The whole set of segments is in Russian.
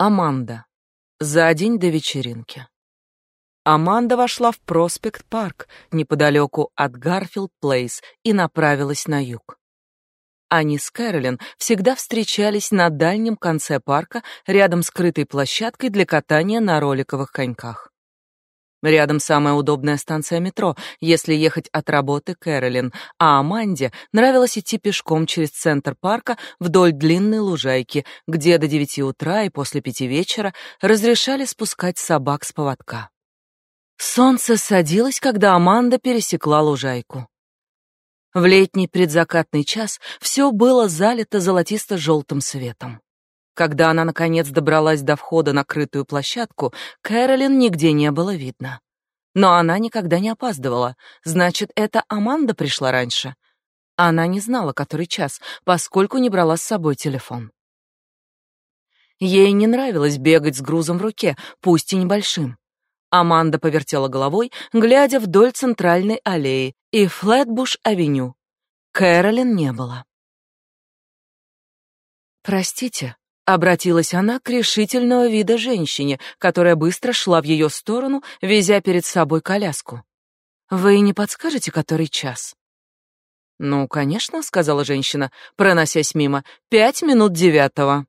Аманда. За день до вечеринки. Аманда вошла в Проспект-парк неподалеку от Гарфилд-Плейс и направилась на юг. Они с Кэролин всегда встречались на дальнем конце парка, рядом с крытой площадкой для катания на роликовых коньках. Рядом самая удобная станция метро, если ехать от работы Кэролин, а Аманде нравилось идти пешком через центр парка вдоль длинной лужайки, где до девяти утра и после пяти вечера разрешали спускать собак с поводка. Солнце садилось, когда Аманда пересекла лужайку. В летний предзакатный час все было залито золотисто-желтым светом. Когда она, наконец, добралась до входа на крытую площадку, Кэролин нигде не было видно. Но она никогда не опаздывала. Значит, это Аманда пришла раньше. Она не знала, который час, поскольку не брала с собой телефон. Ей не нравилось бегать с грузом в руке, пусть и небольшим. Аманда повертела головой, глядя вдоль центральной аллеи и Флетбуш-авеню. Кэролин не было. «Простите», Обратилась она к решительного вида женщине, которая быстро шла в ее сторону, везя перед собой коляску. «Вы не подскажете, который час?» «Ну, конечно», — сказала женщина, проносясь мимо. «Пять минут девятого».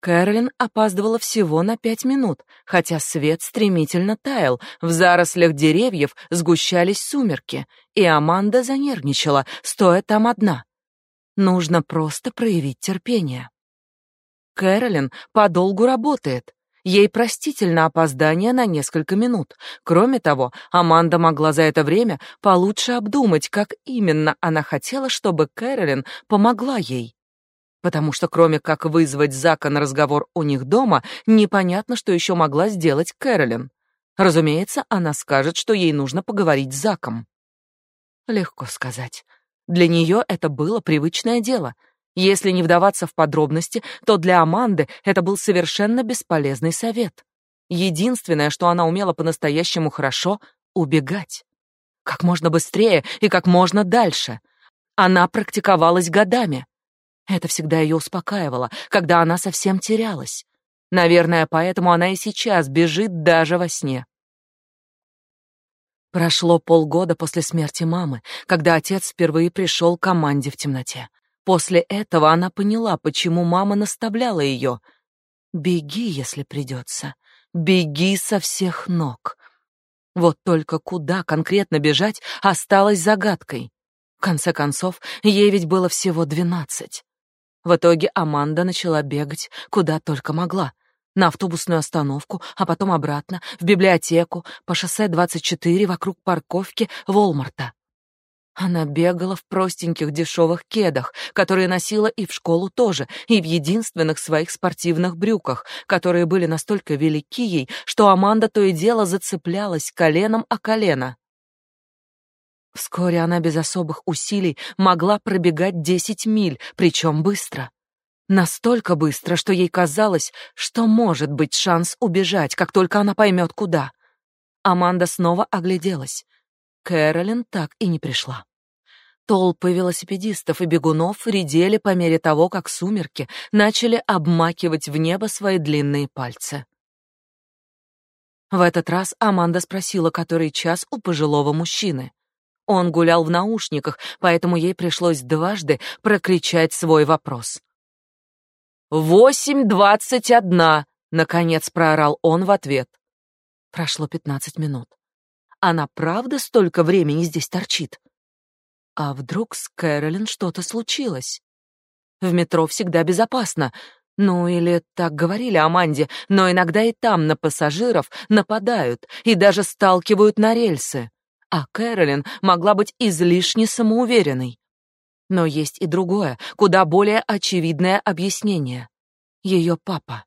Кэролин опаздывала всего на пять минут, хотя свет стремительно таял, в зарослях деревьев сгущались сумерки, и Аманда занервничала, стоя там одна. Нужно просто проявить терпение. Кэролин подолгу работает. Ей простительно опоздание на несколько минут. Кроме того, Аманда могла за это время получше обдумать, как именно она хотела, чтобы Кэролин помогла ей. Потому что кроме как вызвать Зака на разговор у них дома, непонятно, что еще могла сделать Кэролин. Разумеется, она скажет, что ей нужно поговорить с Заком. Легко сказать. Для нее это было привычное дело — если не вдаваться в подробности, то для Аманды это был совершенно бесполезный совет. Единственное, что она умела по-настоящему хорошо — убегать. Как можно быстрее и как можно дальше. Она практиковалась годами. Это всегда ее успокаивало, когда она совсем терялась. Наверное, поэтому она и сейчас бежит даже во сне. Прошло полгода после смерти мамы, когда отец впервые пришел к команде в темноте. После этого она поняла, почему мама наставляла ее. «Беги, если придется. Беги со всех ног». Вот только куда конкретно бежать осталось загадкой. В конце концов, ей ведь было всего двенадцать. В итоге Аманда начала бегать куда только могла. На автобусную остановку, а потом обратно, в библиотеку, по шоссе 24 вокруг парковки Волмарта. Она бегала в простеньких дешевых кедах, которые носила и в школу тоже, и в единственных своих спортивных брюках, которые были настолько велики ей, что Аманда то и дело зацеплялась коленом о колено. Вскоре она без особых усилий могла пробегать десять миль, причем быстро. Настолько быстро, что ей казалось, что может быть шанс убежать, как только она поймет куда. Аманда снова огляделась. Кэролин так и не пришла. Толпы велосипедистов и бегунов редели по мере того, как сумерки начали обмакивать в небо свои длинные пальцы. В этот раз Аманда спросила, который час у пожилого мужчины. Он гулял в наушниках, поэтому ей пришлось дважды прокричать свой вопрос. «Восемь двадцать одна!» — наконец проорал он в ответ. Прошло пятнадцать минут. Она правда столько времени здесь торчит? А вдруг с Кэролин что-то случилось? В метро всегда безопасно. Ну или так говорили Аманде, но иногда и там на пассажиров нападают и даже сталкивают на рельсы. А Кэролин могла быть излишне самоуверенной. Но есть и другое, куда более очевидное объяснение. Ее папа.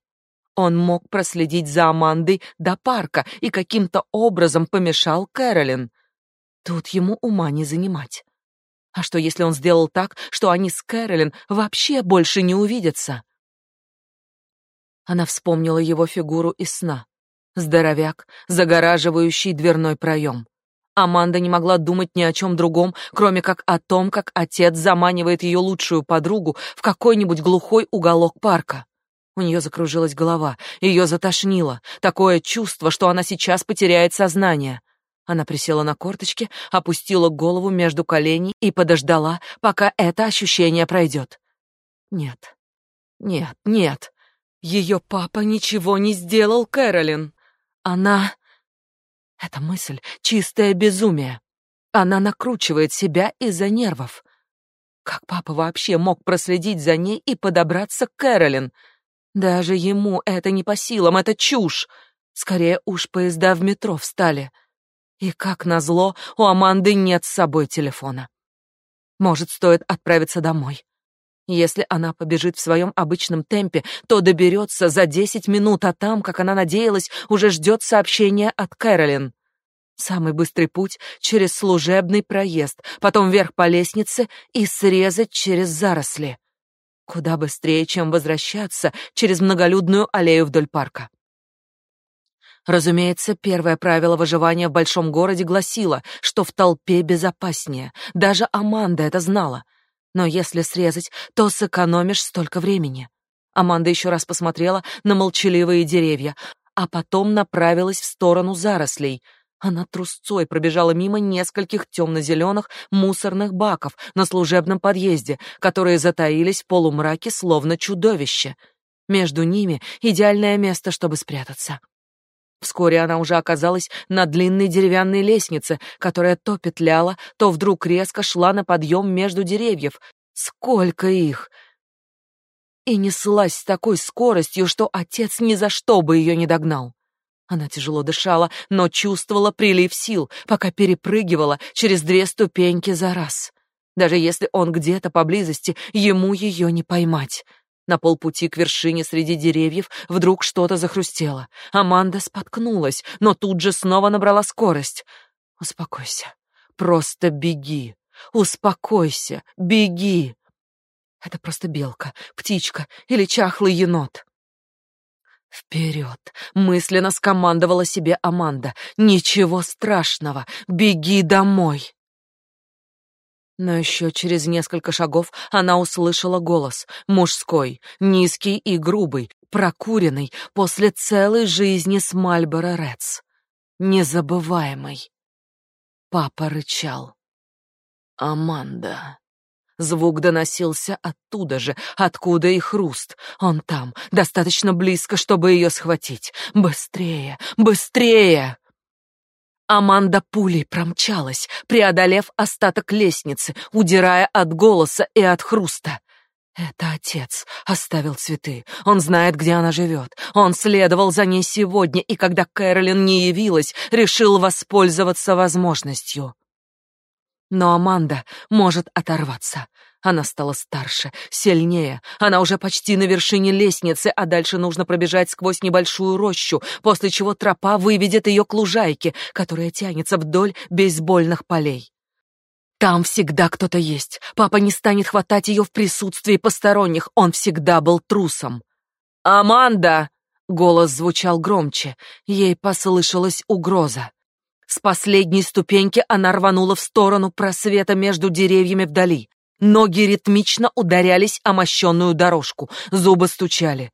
Он мог проследить за Амандой до парка и каким-то образом помешал Кэролин. Тут ему ума не занимать. А что, если он сделал так, что они с Кэролин вообще больше не увидятся? Она вспомнила его фигуру из сна. Здоровяк, загораживающий дверной проем. Аманда не могла думать ни о чем другом, кроме как о том, как отец заманивает ее лучшую подругу в какой-нибудь глухой уголок парка. У нее закружилась голова, ее затошнило, такое чувство, что она сейчас потеряет сознание. Она присела на корточки, опустила голову между коленей и подождала, пока это ощущение пройдет. Нет, нет, нет. Ее папа ничего не сделал, Кэролин. Она... Эта мысль — чистое безумие. Она накручивает себя из-за нервов. Как папа вообще мог проследить за ней и подобраться к Кэролин? Даже ему это не по силам, это чушь. Скорее уж поезда в метро встали. И как назло, у Аманды нет с собой телефона. Может, стоит отправиться домой. Если она побежит в своем обычном темпе, то доберется за десять минут, а там, как она надеялась, уже ждет сообщение от Кэролин. Самый быстрый путь через служебный проезд, потом вверх по лестнице и срезать через заросли. Куда быстрее, чем возвращаться через многолюдную аллею вдоль парка. Разумеется, первое правило выживания в большом городе гласило, что в толпе безопаснее. Даже Аманда это знала. Но если срезать, то сэкономишь столько времени. Аманда еще раз посмотрела на молчаливые деревья, а потом направилась в сторону зарослей. Она трусцой пробежала мимо нескольких темно-зеленых мусорных баков на служебном подъезде, которые затаились в полумраке, словно чудовище. Между ними идеальное место, чтобы спрятаться. Вскоре она уже оказалась на длинной деревянной лестнице, которая то петляла, то вдруг резко шла на подъем между деревьев. Сколько их! И неслась с такой скоростью, что отец ни за что бы ее не догнал. Она тяжело дышала, но чувствовала прилив сил, пока перепрыгивала через две ступеньки за раз. Даже если он где-то поблизости, ему ее не поймать. На полпути к вершине среди деревьев вдруг что-то захрустело. Аманда споткнулась, но тут же снова набрала скорость. «Успокойся. Просто беги. Успокойся. Беги!» Это просто белка, птичка или чахлый енот. «Вперед!» — мысленно скомандовала себе Аманда. «Ничего страшного! Беги домой!» Но еще через несколько шагов она услышала голос, мужской, низкий и грубый, прокуренный после целой жизни с Мальборо Редс. Незабываемый. Папа рычал. «Аманда». Звук доносился оттуда же, откуда и хруст. Он там, достаточно близко, чтобы ее схватить. «Быстрее! Быстрее!» Аманда пулей промчалась, преодолев остаток лестницы, удирая от голоса и от хруста. Это отец оставил цветы. Он знает, где она живет. Он следовал за ней сегодня, и когда Кэролин не явилась, решил воспользоваться возможностью. Но Аманда может оторваться. Она стала старше, сильнее. Она уже почти на вершине лестницы, а дальше нужно пробежать сквозь небольшую рощу, после чего тропа выведет ее к лужайке, которая тянется вдоль бейсбольных полей. Там всегда кто-то есть. Папа не станет хватать ее в присутствии посторонних. Он всегда был трусом. «Аманда!» — голос звучал громче. Ей послышалась угроза. С последней ступеньки она рванула в сторону просвета между деревьями вдали. Ноги ритмично ударялись о мощенную дорожку, зубы стучали.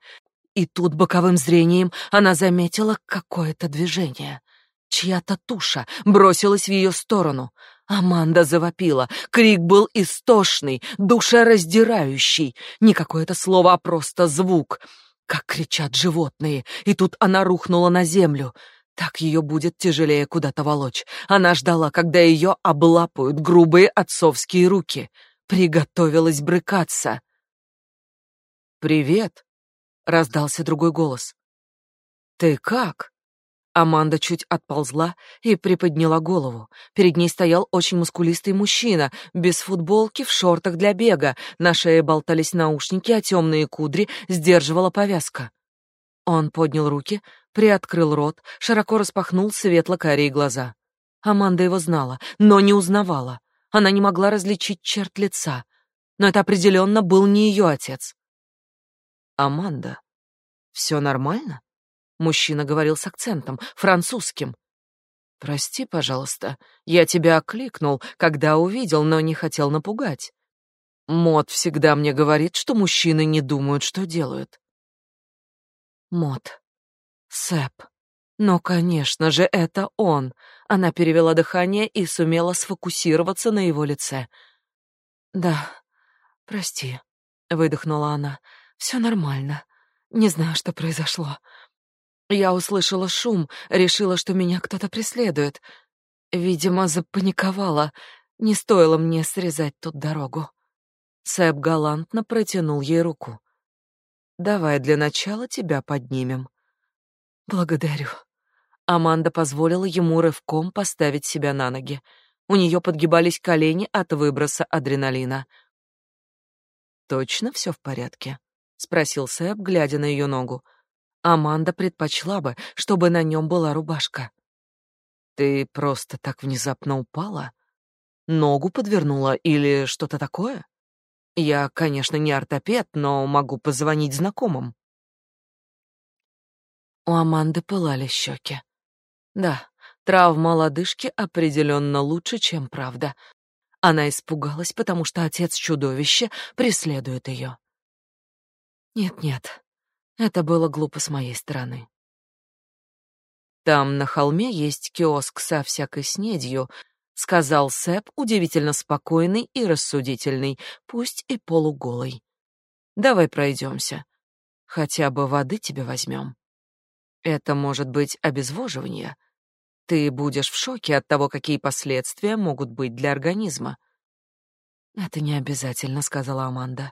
И тут боковым зрением она заметила какое-то движение. Чья-то туша бросилась в ее сторону. Аманда завопила. Крик был истошный, душераздирающий. Не какое-то слово, а просто звук. Как кричат животные. И тут она рухнула на землю. Так ее будет тяжелее куда-то волочь. Она ждала, когда ее облапают грубые отцовские руки приготовилась брыкаться. «Привет!» — раздался другой голос. «Ты как?» Аманда чуть отползла и приподняла голову. Перед ней стоял очень мускулистый мужчина, без футболки, в шортах для бега. На шее болтались наушники, а темные кудри сдерживала повязка. Он поднял руки, приоткрыл рот, широко распахнул светло-карие глаза. Аманда его знала, но не узнавала. Она не могла различить черт лица, но это определенно был не ее отец. «Аманда, все нормально?» Мужчина говорил с акцентом, французским. «Прости, пожалуйста, я тебя окликнул, когда увидел, но не хотел напугать. Мод всегда мне говорит, что мужчины не думают, что делают». Мот. Сэп. Но, конечно же, это он. Она перевела дыхание и сумела сфокусироваться на его лице. Да. Прости, выдохнула она. Все нормально. Не знаю, что произошло. Я услышала шум, решила, что меня кто-то преследует. Видимо, запаниковала. Не стоило мне срезать тут дорогу. Сэп галантно протянул ей руку. Давай для начала тебя поднимем. Благодарю. Аманда позволила ему рывком поставить себя на ноги. У нее подгибались колени от выброса адреналина. Точно все в порядке? спросил Сэп, глядя на ее ногу. Аманда предпочла бы, чтобы на нем была рубашка. Ты просто так внезапно упала? Ногу подвернула или что-то такое? Я, конечно, не ортопед, но могу позвонить знакомым. У Аманды пылали щеки. Да, травма лодыжки определенно лучше, чем правда. Она испугалась, потому что отец чудовища преследует ее. Нет-нет, это было глупо с моей стороны. Там на холме есть киоск со всякой снедью, сказал Сэп, удивительно спокойный и рассудительный, пусть и полуголый. Давай пройдемся. Хотя бы воды тебе возьмем. Это может быть обезвоживание. Ты будешь в шоке от того, какие последствия могут быть для организма. Это не обязательно, сказала Аманда.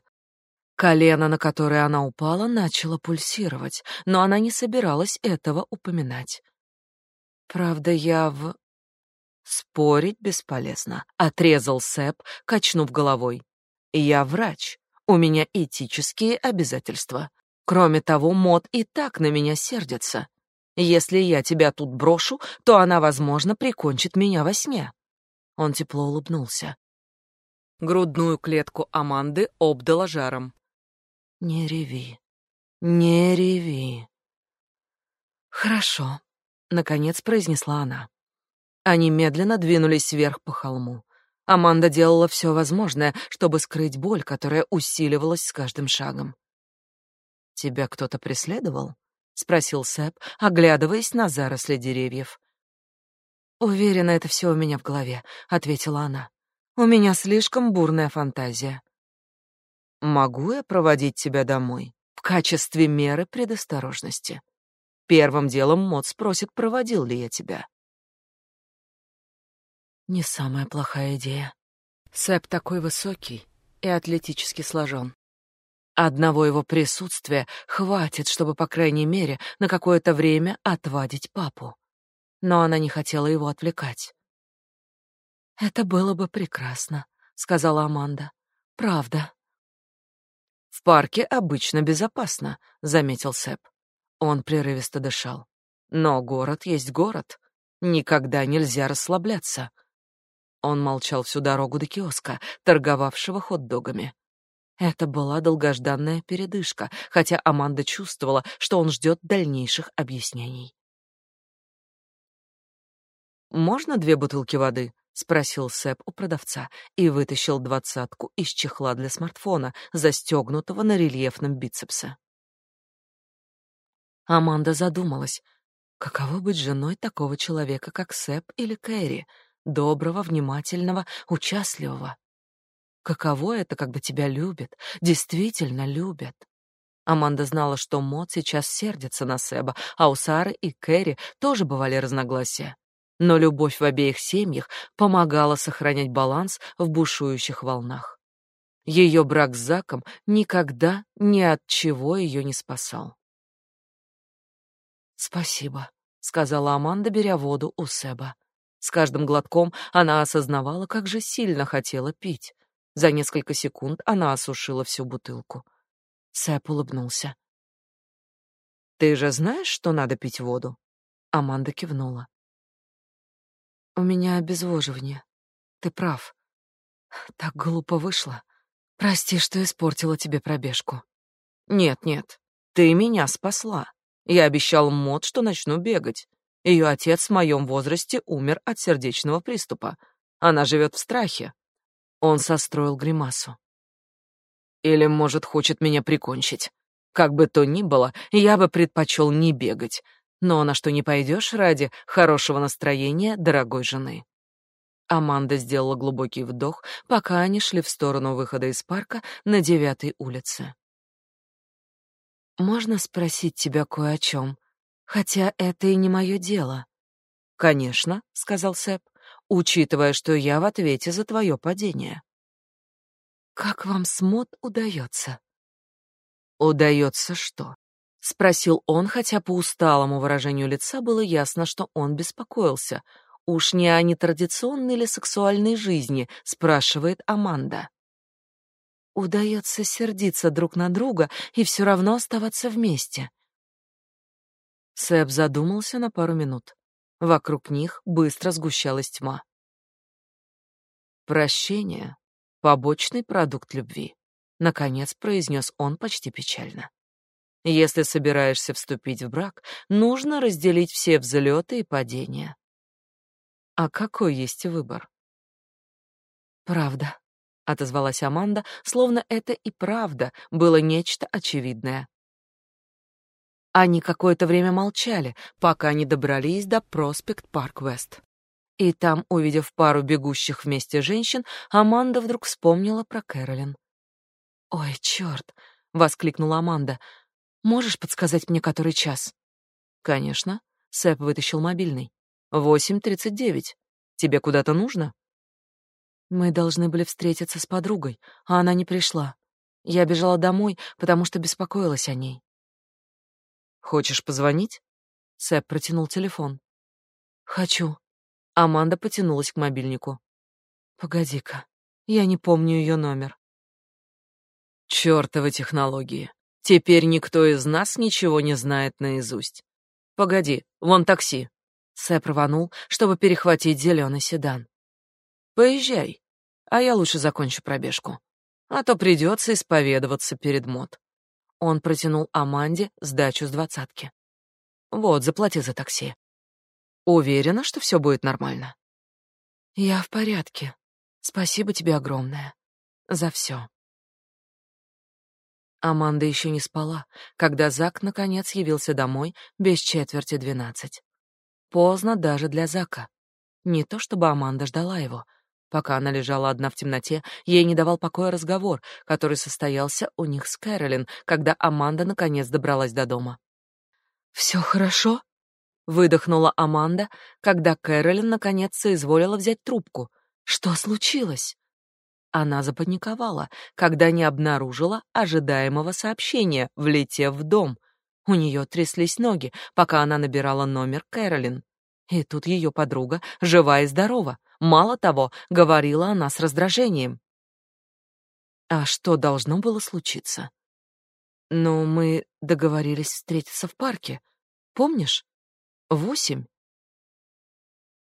Колено, на которое она упала, начало пульсировать, но она не собиралась этого упоминать. Правда, я в Спорить бесполезно, отрезал Сэп, качнув головой. Я врач. У меня этические обязательства. Кроме того, Мод и так на меня сердится. Если я тебя тут брошу, то она, возможно, прикончит меня во сне. Он тепло улыбнулся. Грудную клетку Аманды обдала жаром. Не реви. Не реви. Хорошо, наконец произнесла она. Они медленно двинулись вверх по холму. Аманда делала все возможное, чтобы скрыть боль, которая усиливалась с каждым шагом. Тебя кто-то преследовал? спросил Сэп, оглядываясь на заросли деревьев. Уверена, это все у меня в голове, ответила она. У меня слишком бурная фантазия. Могу я проводить тебя домой в качестве меры предосторожности? Первым делом Мод спросит, проводил ли я тебя. Не самая плохая идея. Сэп такой высокий и атлетически сложен. Одного его присутствия хватит, чтобы, по крайней мере, на какое-то время отвадить папу. Но она не хотела его отвлекать. «Это было бы прекрасно», — сказала Аманда. «Правда». «В парке обычно безопасно», — заметил Сэп. Он прерывисто дышал. «Но город есть город. Никогда нельзя расслабляться. Он молчал всю дорогу до киоска, торговавшего хот-догами. Это была долгожданная передышка, хотя Аманда чувствовала, что он ждет дальнейших объяснений. «Можно две бутылки воды?» — спросил Сэп у продавца и вытащил двадцатку из чехла для смартфона, застегнутого на рельефном бицепсе. Аманда задумалась, каково быть женой такого человека, как Сэп или Кэрри — доброго, внимательного, участливого. Каково это, когда тебя любят, действительно любят? Аманда знала, что Мод сейчас сердится на Себа, а у Сары и Кэрри тоже бывали разногласия. Но любовь в обеих семьях помогала сохранять баланс в бушующих волнах. Ее брак с Заком никогда ни от чего ее не спасал. «Спасибо», — сказала Аманда, беря воду у Себа. С каждым глотком она осознавала, как же сильно хотела пить. За несколько секунд она осушила всю бутылку. Сэп улыбнулся. «Ты же знаешь, что надо пить воду?» Аманда кивнула. «У меня обезвоживание. Ты прав. Так глупо вышло. Прости, что испортила тебе пробежку». «Нет, нет, ты меня спасла. Я обещал Мод, что начну бегать. Ее отец в моем возрасте умер от сердечного приступа. Она живет в страхе. Он состроил гримасу. Или, может, хочет меня прикончить. Как бы то ни было, я бы предпочел не бегать. Но на что не пойдешь ради хорошего настроения дорогой жены. Аманда сделала глубокий вдох, пока они шли в сторону выхода из парка на девятой улице. «Можно спросить тебя кое о чем? Хотя это и не мое дело». «Конечно», — сказал Сэп, учитывая, что я в ответе за твое падение. «Как вам с Мод удается?» «Удается что?» — спросил он, хотя по усталому выражению лица было ясно, что он беспокоился. «Уж не о нетрадиционной ли сексуальной жизни?» — спрашивает Аманда. «Удается сердиться друг на друга и все равно оставаться вместе». Сэп задумался на пару минут. Вокруг них быстро сгущалась тьма. Прощение — побочный продукт любви наконец произнес он почти печально. Если собираешься вступить в брак, нужно разделить все взлеты и падения. А какой есть выбор? Правда, отозвалась Аманда, словно это и правда было нечто очевидное. Они какое-то время молчали, пока не добрались до Проспект Парк Вест. И там, увидев пару бегущих вместе женщин, Аманда вдруг вспомнила про Кэролин. «Ой, черт!» — воскликнула Аманда. «Можешь подсказать мне, который час?» «Конечно». Сэп вытащил мобильный. «Восемь тридцать девять. Тебе куда-то нужно?» Мы должны были встретиться с подругой, а она не пришла. Я бежала домой, потому что беспокоилась о ней. «Хочешь позвонить?» Сэп протянул телефон. «Хочу». Аманда потянулась к мобильнику. «Погоди-ка, я не помню ее номер». Чёртовы технологии. Теперь никто из нас ничего не знает наизусть. Погоди, вон такси. Сэп рванул, чтобы перехватить зеленый седан. Поезжай, а я лучше закончу пробежку. А то придется исповедоваться перед мод. Он протянул Аманде сдачу с двадцатки. Вот, заплати за такси. Уверена, что все будет нормально. Я в порядке. Спасибо тебе огромное за все. Аманда еще не спала, когда Зак наконец явился домой без четверти двенадцать. Поздно даже для Зака. Не то чтобы Аманда ждала его. Пока она лежала одна в темноте, ей не давал покоя разговор, который состоялся у них с Кэролин, когда Аманда наконец добралась до дома. «Все хорошо?» — выдохнула Аманда, когда Кэролин наконец соизволила взять трубку. «Что случилось?» Она запаниковала, когда не обнаружила ожидаемого сообщения, влетев в дом. У нее тряслись ноги, пока она набирала номер Кэролин. И тут ее подруга, жива и здорова. Мало того, говорила она с раздражением. А что должно было случиться? Ну, мы договорились встретиться в парке. Помнишь? Восемь.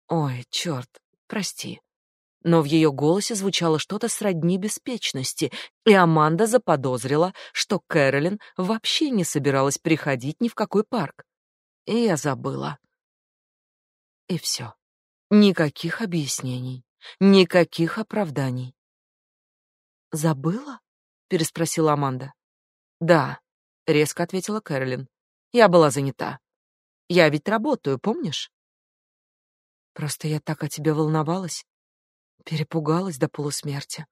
Ой, черт, прости но в ее голосе звучало что-то сродни беспечности, и Аманда заподозрила, что Кэролин вообще не собиралась приходить ни в какой парк. И я забыла. И все. Никаких объяснений, никаких оправданий. «Забыла?» — переспросила Аманда. «Да», — резко ответила Кэролин. «Я была занята. Я ведь работаю, помнишь?» «Просто я так о тебе волновалась. Перепугалась до полусмерти.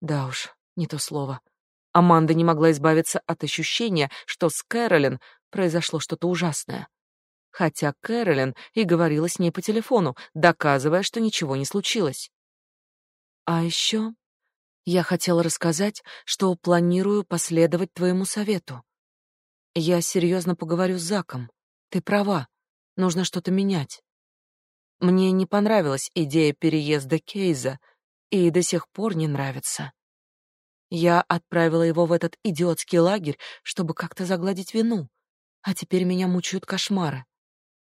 Да уж, не то слово. Аманда не могла избавиться от ощущения, что с Кэролин произошло что-то ужасное. Хотя Кэролин и говорила с ней по телефону, доказывая, что ничего не случилось. А еще я хотела рассказать, что планирую последовать твоему совету. Я серьезно поговорю с Заком. Ты права, нужно что-то менять. Мне не понравилась идея переезда Кейза, и до сих пор не нравится. Я отправила его в этот идиотский лагерь, чтобы как-то загладить вину, а теперь меня мучают кошмары.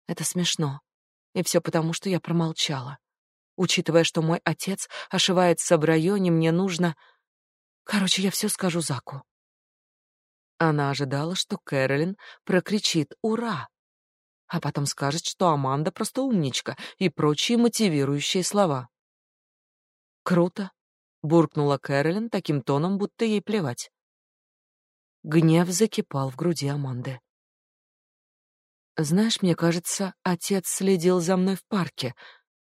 Это смешно. И все потому, что я промолчала. Учитывая, что мой отец ошивается в районе, мне нужно... Короче, я все скажу Заку. Она ожидала, что Кэролин прокричит «Ура!», а потом скажет, что Аманда просто умничка и прочие мотивирующие слова. Круто, буркнула Кэролин таким тоном, будто ей плевать. Гнев закипал в груди Аманды. Знаешь, мне кажется, отец следил за мной в парке,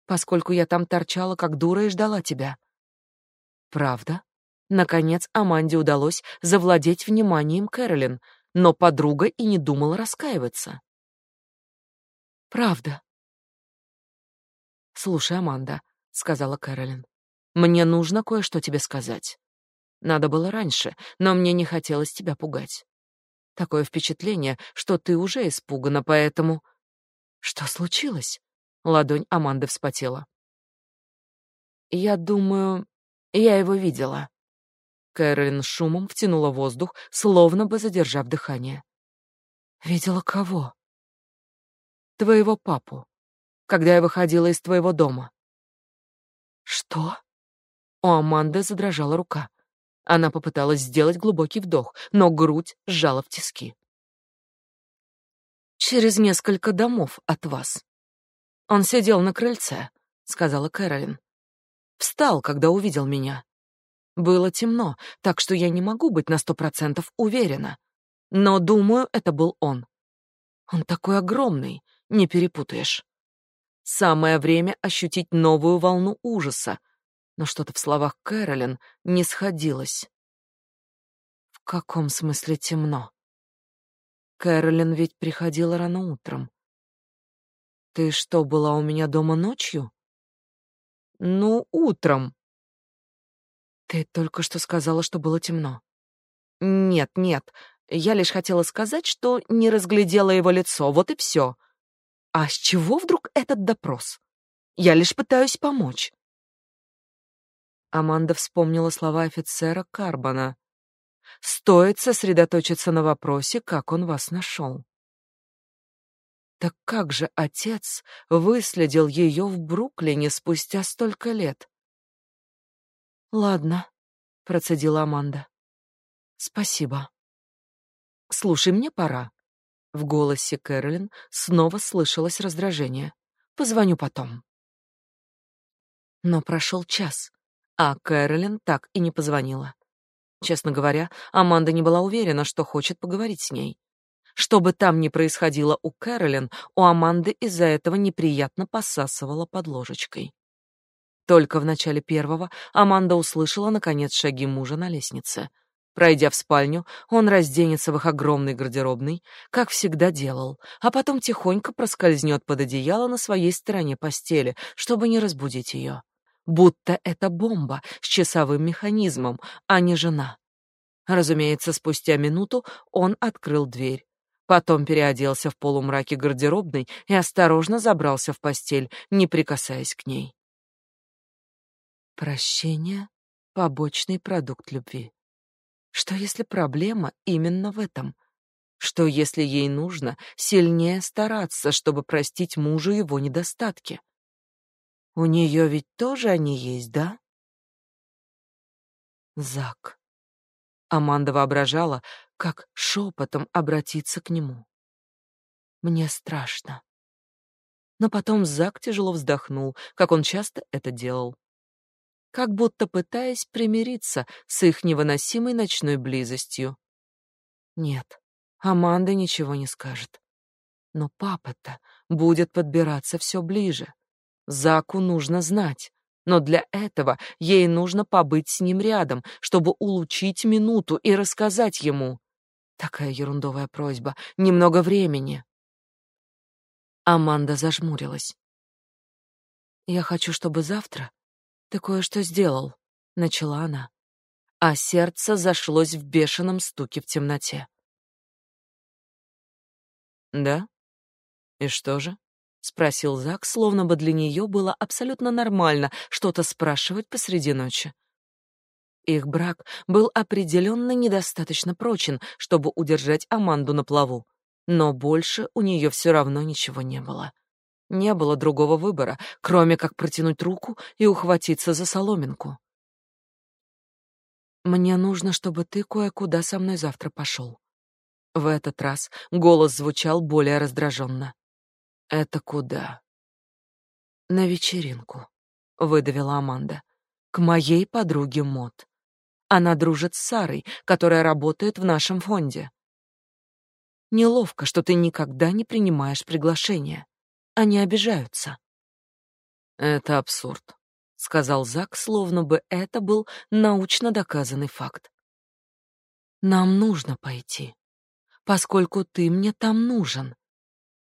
поскольку я там торчала как дура и ждала тебя. Правда? Наконец Аманде удалось завладеть вниманием Кэролин, но подруга и не думала раскаиваться. Правда. Слушай, Аманда, сказала Кэролин. Мне нужно кое-что тебе сказать. Надо было раньше, но мне не хотелось тебя пугать. Такое впечатление, что ты уже испугана, поэтому Что случилось? Ладонь Аманды вспотела. Я думаю, я его видела. Кэролин шумом втянула воздух, словно бы задержав дыхание. Видела кого? Твоего папу, когда я выходила из твоего дома. Что? У Аманды задрожала рука. Она попыталась сделать глубокий вдох, но грудь сжала в тиски. Через несколько домов от вас. Он сидел на крыльце, сказала Кэролин. Встал, когда увидел меня. Было темно, так что я не могу быть на сто процентов уверена. Но думаю, это был он. Он такой огромный, не перепутаешь. Самое время ощутить новую волну ужаса, но что-то в словах Кэролин не сходилось. В каком смысле темно? Кэролин ведь приходила рано утром. Ты что, была у меня дома ночью? Ну, утром. Ты только что сказала, что было темно. Нет, нет. Я лишь хотела сказать, что не разглядела его лицо, вот и все. А с чего вдруг этот допрос? Я лишь пытаюсь помочь. Аманда вспомнила слова офицера Карбона. Стоит сосредоточиться на вопросе, как он вас нашел. Так как же отец выследил ее в Бруклине спустя столько лет? Ладно, процедила Аманда. Спасибо. Слушай, мне пора. В голосе Кэролин снова слышалось раздражение. Позвоню потом. Но прошел час, а Кэролин так и не позвонила. Честно говоря, Аманда не была уверена, что хочет поговорить с ней. Что бы там ни происходило у Кэролин, у Аманды из-за этого неприятно посасывала под ложечкой. Только в начале первого Аманда услышала наконец шаги мужа на лестнице. Пройдя в спальню, он разденется в их огромной гардеробной, как всегда делал, а потом тихонько проскользнет под одеяло на своей стороне постели, чтобы не разбудить ее. Будто это бомба с часовым механизмом, а не жена. Разумеется, спустя минуту он открыл дверь. Потом переоделся в полумраке гардеробной и осторожно забрался в постель, не прикасаясь к ней. Прощение — побочный продукт любви. Что если проблема именно в этом? Что если ей нужно сильнее стараться, чтобы простить мужу его недостатки? У нее ведь тоже они есть, да? Зак. Аманда воображала, как шепотом обратиться к нему. Мне страшно. Но потом Зак тяжело вздохнул, как он часто это делал, как будто пытаясь примириться с их невыносимой ночной близостью. Нет, Аманда ничего не скажет. Но папа-то будет подбираться все ближе. Заку нужно знать. Но для этого ей нужно побыть с ним рядом, чтобы улучшить минуту и рассказать ему. Такая ерундовая просьба. Немного времени. Аманда зажмурилась. Я хочу, чтобы завтра ты кое-что сделал, начала она. А сердце зашлось в бешеном стуке в темноте. Да? И что же? Спросил Зак, словно бы для нее было абсолютно нормально что-то спрашивать посреди ночи. Их брак был определенно недостаточно прочен, чтобы удержать Аманду на плаву, но больше у нее все равно ничего не было. Не было другого выбора, кроме как протянуть руку и ухватиться за соломинку. Мне нужно, чтобы ты кое-куда со мной завтра пошел. В этот раз голос звучал более раздраженно. Это куда? На вечеринку, выдавила Аманда. К моей подруге Мот. Она дружит с Сарой, которая работает в нашем фонде. Неловко, что ты никогда не принимаешь приглашения. Они обижаются. Это абсурд, сказал Зак, словно бы это был научно доказанный факт. Нам нужно пойти, поскольку ты мне там нужен.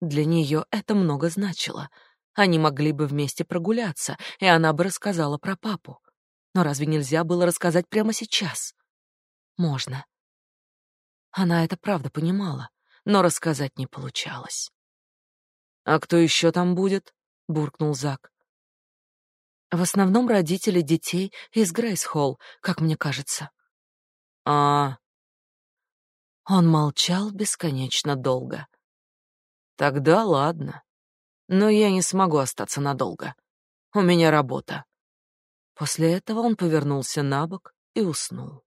Для нее это много значило. Они могли бы вместе прогуляться, и она бы рассказала про папу. Но разве нельзя было рассказать прямо сейчас? Можно. Она это правда понимала, но рассказать не получалось. А кто еще там будет? буркнул Зак. В основном родители детей из Грейс-Холл, как мне кажется. А Он молчал бесконечно долго. Тогда ладно. Но я не смогу остаться надолго. У меня работа. После этого он повернулся на бок и уснул.